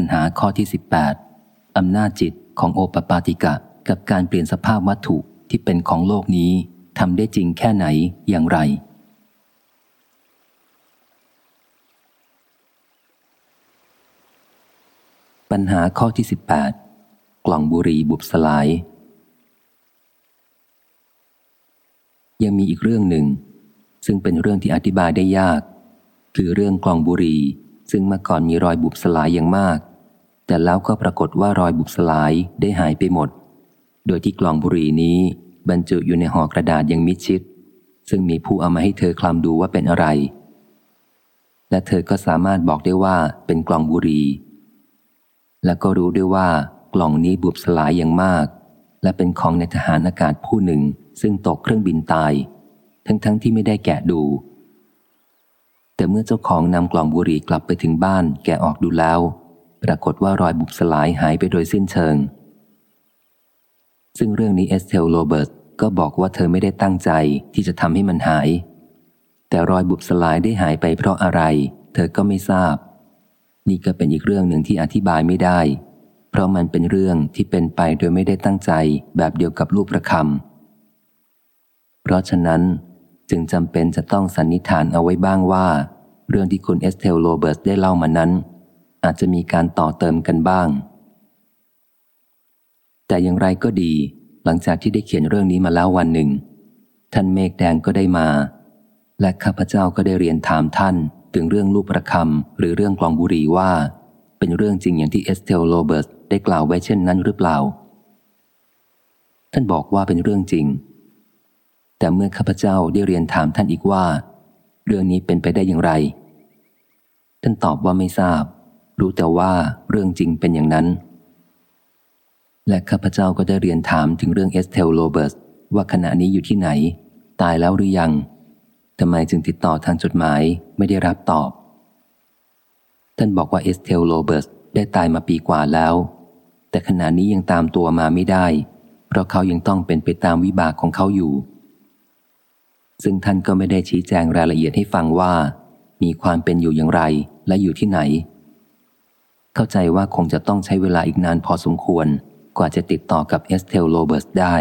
ปัญหาข้อที่ 18 อำนาจจิตของโอปปาติกะ กับการเปลี่ยนสภาพวัตถุที่เป็นของโลกนี้ทำได้จริงแค่ไหนอย่างไร ปัญหาข้อที่ 18 กล่องบุรีบุบสลาย ยังมีอีกเรื่องหนึ่ง ซึ่งเป็นเรื่องที่อธิบายได้ยาก คือเรื่องกล่องบุรีซึ่งเมื่อก่อนมีรอยบุบสลายอย่างมาก แต่แล้วก็ปรากฏว่ารอยบุบสลายได้หายไปหมด โดยที่กล่องบุหรีนี้บรรจุอยู่ในห่อกระดาษยังมิดชิด ซึ่งมีผู้เอามาให้เธอคลำดูว่าเป็นอะไร และเธอก็สามารถบอกได้ว่าเป็นกล่องบุหรีและก็รู้ด้วยว่ากล่องนี้บุบสลายอย่างมาก และเป็นของในทหารอากาศผู้หนึ่ง ซึ่งตกเครื่องบินตาย ทั้งๆที่ไม่ได้แกะดู แต่เมื่อเจ้าของนำกล่องบุหรี่กลับไปถึงบ้านแกออกดูแล้ว ปรากฏว่ารอยบุบสลายหายไปโดยสิ้นเชิง ซึ่งเรื่องนี้เอสเทลโรเบิร์ตก็บอกว่าเธอไม่ได้ตั้งใจที่จะทำให้มันหาย แต่รอยบุบสลายได้หายไปเพราะอะไร เธอก็ไม่ทราบ นี่ก็เป็นอีกเรื่องหนึ่งที่อธิบายไม่ได้ เพราะมันเป็นเรื่องที่เป็นไปโดยไม่ได้ตั้งใจแบบเดียวกับลูกประคำเพราะฉะนั้นจึงจำเป็นจะต้องสันนิษฐานเอาไว้บ้างว่า เรื่องที่คุณเอสเทลโรเบิร์ตได้เล่ามานั้น อาจจะมีการต่อเติมกันบ้าง แต่อย่างไรก็ดี หลังจากที่ได้เขียนเรื่องนี้มาแล้ววันหนึ่ง ท่านเมฆแดงก็ได้มา และข้าพเจ้าก็ได้เรียนถามท่าน ถึงเรื่องลูกประคำหรือเรื่องกล่องบุหรี่ว่า เป็นเรื่องจริงอย่างที่เอสเทลโรเบิร์ตได้กล่าวไว้เช่นนั้นหรือเปล่า ท่านบอกว่าเป็นเรื่องจริง แต่เมื่อข้าพเจ้าได้เรียนถามท่านอีกว่า เรื่องนี้เป็นไปได้อย่างไร ท่านตอบว่าไม่ทราบ รู้แต่ว่าเรื่องจริงเป็นอย่างนั้น และข้าพเจ้าก็ได้เรียนถามถึงเรื่องเอสเทลโรเบิร์ตว่าขณะนี้อยู่ที่ไหน ตายแล้วหรือยังทำไมจึงติดต่อทางจดหมายไม่ได้รับตอบ ท่านบอกว่าเอสเทลโรเบิร์ตได้ตายมาปีกว่าแล้ว แต่ขณะนี้ยังตามตัวมาไม่ได้ เพราะเขายังต้องเป็นไปตามวิบากของเขาอยู่ ซึ่งท่านก็ไม่ได้ชี้แจงรายละเอียดให้ฟังว่า มีความเป็นอยู่อย่างไรและอยู่ที่ไหน เข้าใจว่าคงจะต้องใช้เวลาอีกนานพอสมควร กว่าจะติดต่อกับเอสเทลโรเบิร์ตได้